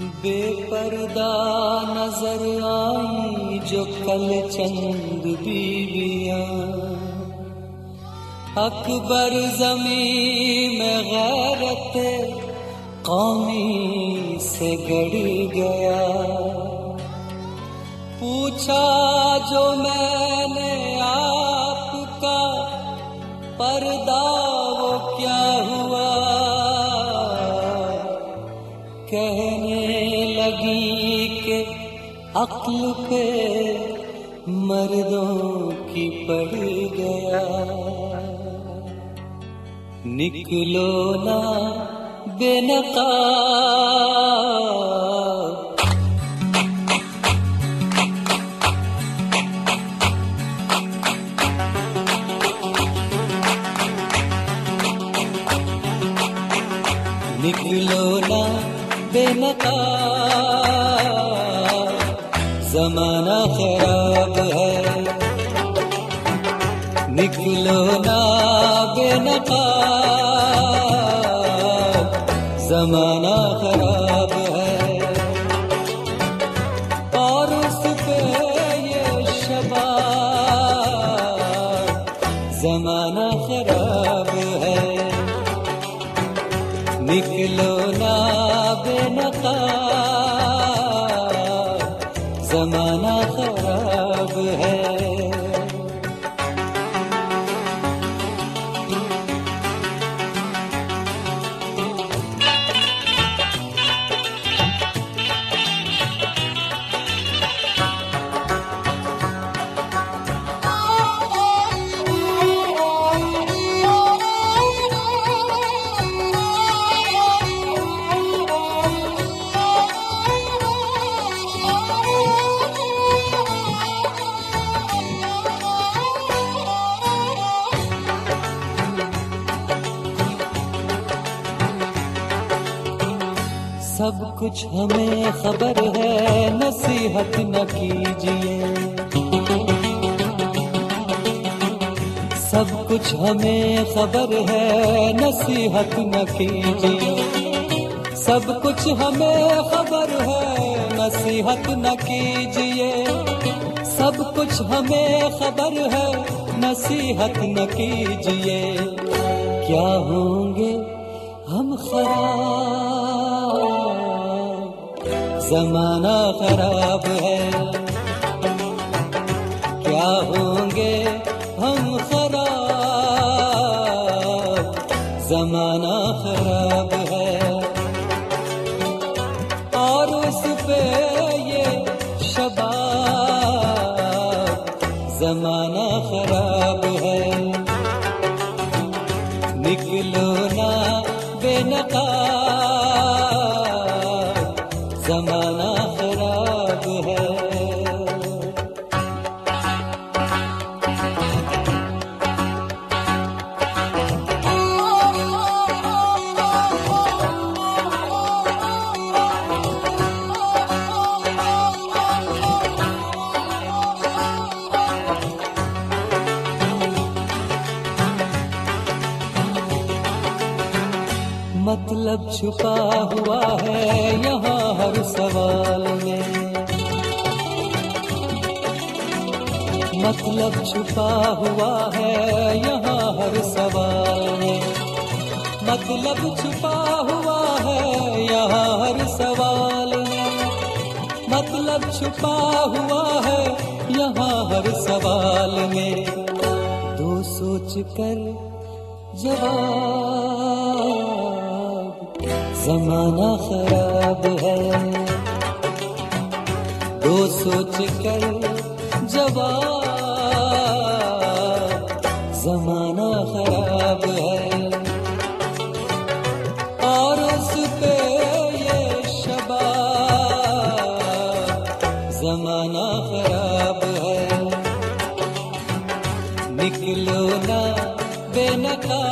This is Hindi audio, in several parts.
बेपर्दा नज़र आई जो कल चंद बीविया। अकबर जमी में गैरत कौमी से गड़ गया। पूछा जो मैंने अक्ल पे मर्दों की पड़ गया। निकलो ना बेनका। निकलो ना बेनका। जमाना खराब है। निकलो ना बेनका। जमाना खराब है। और उस पे ये शबा जमाना खराब है। निकलो ना बेनका। सब कुछ हमें खबर है, नसीहत न कीजिए। सब कुछ हमें खबर है, नसीहत न कीजिए। सब कुछ हमें खबर है, नसीहत न कीजिए। सब कुछ हमें खबर है, नसीहत न कीजिए। क्या होंगे हम खराब, जमाना खराब है। क्या होंगे हम खराब, जमाना खराब है। और उस पे ये शबाब, जमाना खराब है। निकलो ना मतलब छुपा हुआ है यहाँ हर सवाल में। मतलब छुपा हुआ है यहाँ हर सवाल में। मतलब छुपा हुआ है यहाँ हर सवाल में। मतलब छुपा हुआ है यहाँ हर सवाल में। दो सोच कर जवाब। जमाना खराब है। दो सोच कर जवाब, जमाना खराब है। और उस पे ये शबाब, जमाना खराब है। निकलो ना बेनका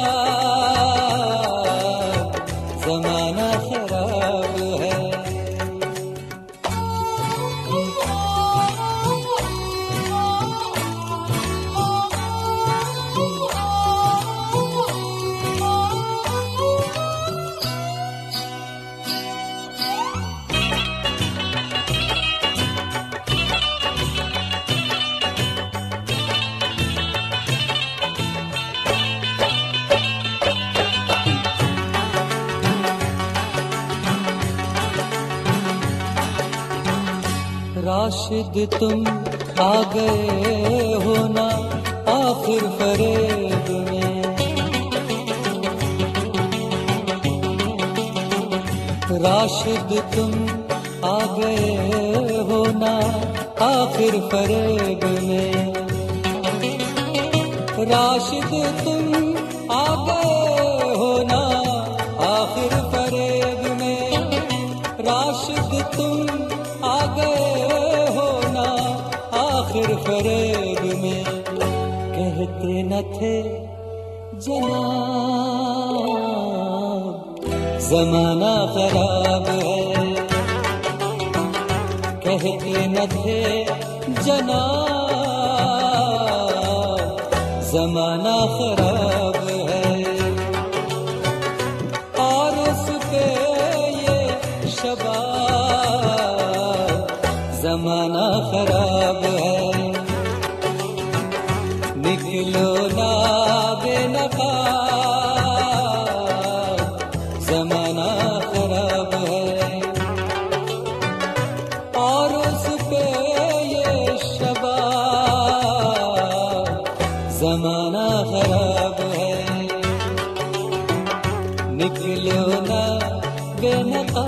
राशिद तुम आ गए हो ना आखिर फरेब में। राशिद तुम आ गए हो ना आखिर फरेब में। राशिद तुम आ गए आखिर फरेब में कहते न थे, जनाब, जमाना खराब है। कहते न थे जना जमाना खराब है। और उस पे ये शबा जमाना खराब निकलो ना बेनका